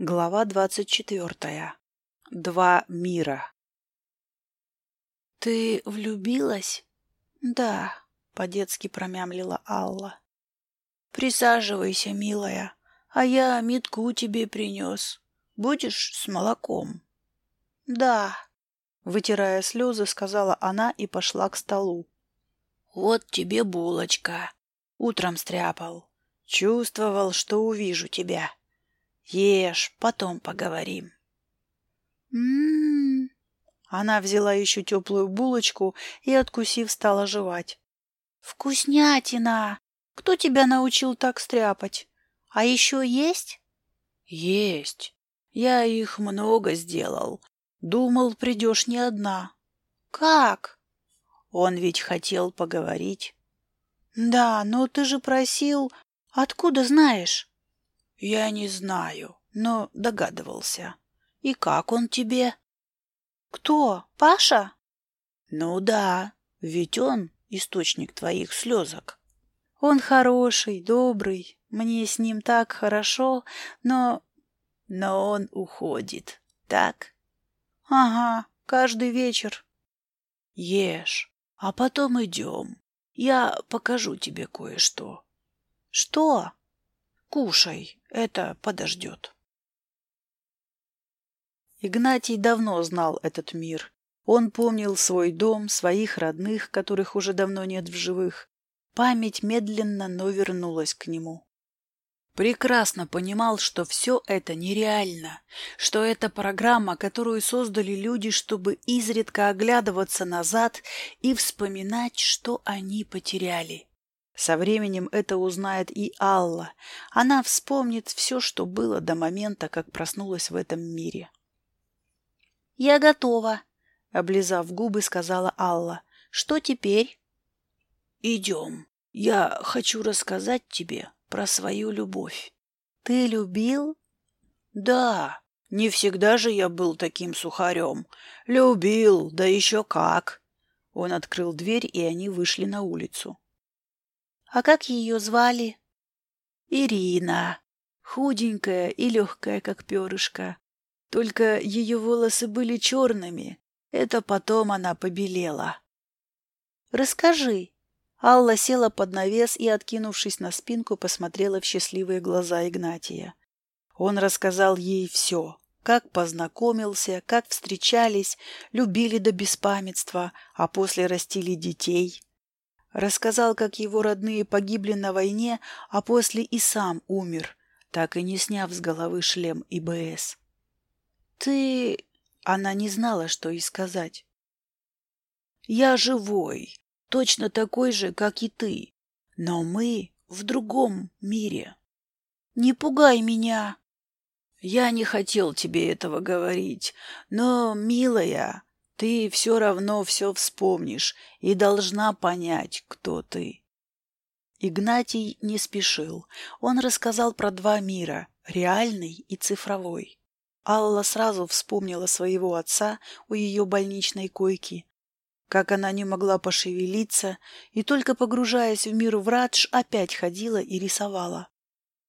Глава двадцать четвертая. Два мира. «Ты влюбилась?» «Да», — по-детски промямлила Алла. «Присаживайся, милая, а я метку тебе принес. Будешь с молоком?» «Да», — вытирая слезы, сказала она и пошла к столу. «Вот тебе булочка. Утром стряпал. Чувствовал, что увижу тебя. Ешь, потом поговорим». «М-м-м», она взяла еще теплую булочку и, откусив, стала жевать. «Вкуснятина! Кто тебя научил так стряпать? А еще есть?» «Есть. Я их много сделал. Думал, придешь не одна». «Как?» Он ведь хотел поговорить. «Да, но ты же просил... Откуда знаешь?» «Я не знаю, но догадывался. И как он тебе?» «Кто? Паша?» «Ну да, ведь он источник твоих слезок». «Он хороший, добрый, мне с ним так хорошо, но...» «Но он уходит, так?» «Ага, каждый вечер». «Ешь, а потом идем. Я покажу тебе кое-что». «Что?» «Кушай, это подождет». Игнатий давно знал этот мир. Он помнил свой дом, своих родных, которых уже давно нет в живых. Память медленно, но вернулась к нему. Прекрасно понимал, что все это нереально, что это программа, которую создали люди, чтобы изредка оглядываться назад и вспоминать, что они потеряли. Со временем это узнает и Алла. Она вспомнит все, что было до момента, как проснулась в этом мире. «Я готова», — облизав губы, сказала Алла. «Что теперь?» «Идем. Я хочу рассказать тебе про свою любовь». «Ты любил?» «Да. Не всегда же я был таким сухарем. Любил, да еще как». Он открыл дверь, и они вышли на улицу. «А как ее звали?» «Ирина. Худенькая и легкая, как перышко. Только ее волосы были черными. Это потом она побелела. «Расскажи». Алла села под навес и, откинувшись на спинку, посмотрела в счастливые глаза Игнатия. Он рассказал ей все. Как познакомился, как встречались, любили до беспамятства, а после растили детей. Рассказал, как его родные погибли на войне, а после и сам умер, так и не сняв с головы шлем ИБС. «Ты...» Она не знала, что и сказать. «Я живой, точно такой же, как и ты, но мы в другом мире. Не пугай меня!» «Я не хотел тебе этого говорить, но, милая, ты все равно все вспомнишь и должна понять, кто ты». Игнатий не спешил. Он рассказал про два мира — реальный и цифровой. Алла сразу вспомнила своего отца у ее больничной койки, как она не могла пошевелиться, и только погружаясь в мир врадж, опять ходила и рисовала.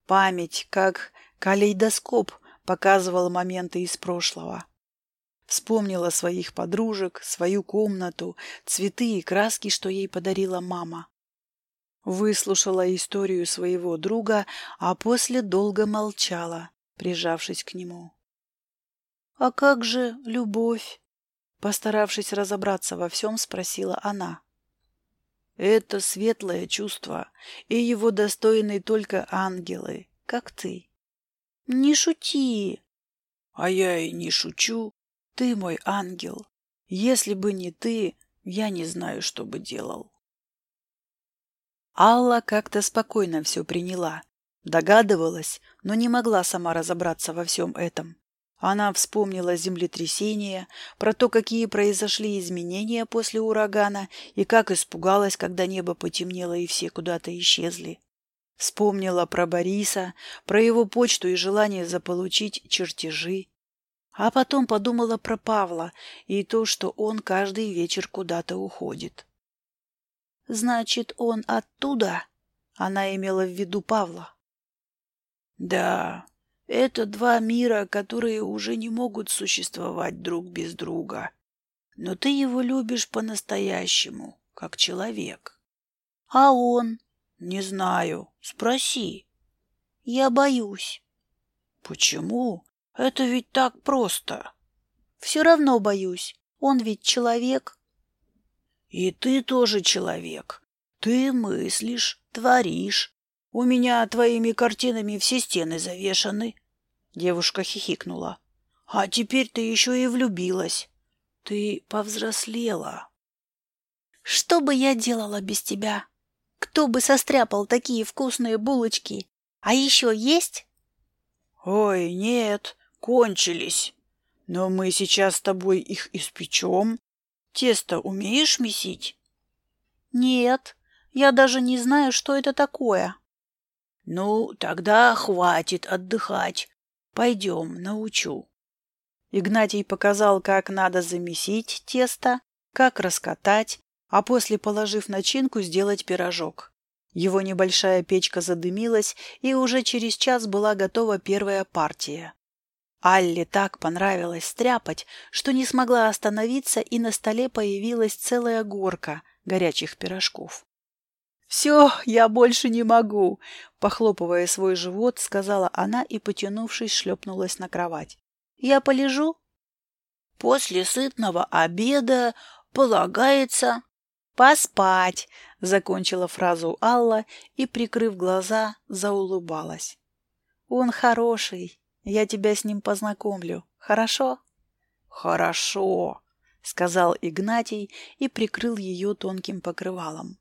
Память, как калейдоскоп, показывала моменты из прошлого. Вспомнила своих подружек, свою комнату, цветы и краски, что ей подарила мама. Выслушала историю своего друга, а после долго молчала, прижавшись к нему. «А как же любовь?» Постаравшись разобраться во всем, спросила она. «Это светлое чувство, и его достойны только ангелы, как ты». «Не шути!» «А я и не шучу. Ты мой ангел. Если бы не ты, я не знаю, что бы делал». Алла как-то спокойно все приняла. Догадывалась, но не могла сама разобраться во всем этом. Она вспомнила землетрясение, про то, какие произошли изменения после урагана и как испугалась, когда небо потемнело и все куда-то исчезли. Вспомнила про Бориса, про его почту и желание заполучить чертежи. А потом подумала про Павла и то, что он каждый вечер куда-то уходит. «Значит, он оттуда?» Она имела в виду Павла. «Да, Это два мира, которые уже не могут существовать друг без друга. Но ты его любишь по-настоящему, как человек. А он? Не знаю. Спроси. Я боюсь. Почему? Это ведь так просто. Все равно боюсь. Он ведь человек. И ты тоже человек. Ты мыслишь, творишь, у меня твоими картинами все стены завешаны. Девушка хихикнула. А теперь ты еще и влюбилась. Ты повзрослела. Что бы я делала без тебя? Кто бы состряпал такие вкусные булочки? А еще есть? Ой, нет, кончились. Но мы сейчас с тобой их испечем. Тесто умеешь месить? Нет, я даже не знаю, что это такое. Ну, тогда хватит отдыхать. Пойдем, научу. Игнатий показал, как надо замесить тесто, как раскатать, а после, положив начинку, сделать пирожок. Его небольшая печка задымилась, и уже через час была готова первая партия. Алле так понравилось стряпать, что не смогла остановиться, и на столе появилась целая горка горячих пирожков. «Все, я больше не могу!» Похлопывая свой живот, сказала она и, потянувшись, шлепнулась на кровать. «Я полежу?» «После сытного обеда полагается...» «Поспать!» — закончила фразу Алла и, прикрыв глаза, заулыбалась. «Он хороший. Я тебя с ним познакомлю. Хорошо?» «Хорошо!» — сказал Игнатий и прикрыл ее тонким покрывалом.